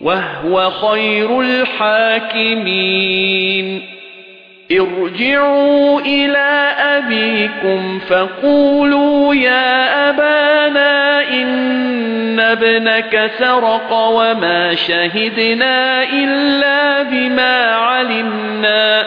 وهو خير الحاكمين. ارجعوا إلى أبيكم فقولوا يا أبانا إن ابنك سرق وما شهدنا إلا بما علمنا.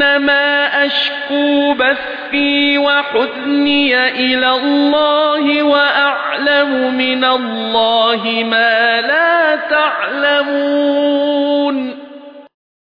إنما أشكو بثي وحزني إلى الله وأعلم من الله ما لا تعلمون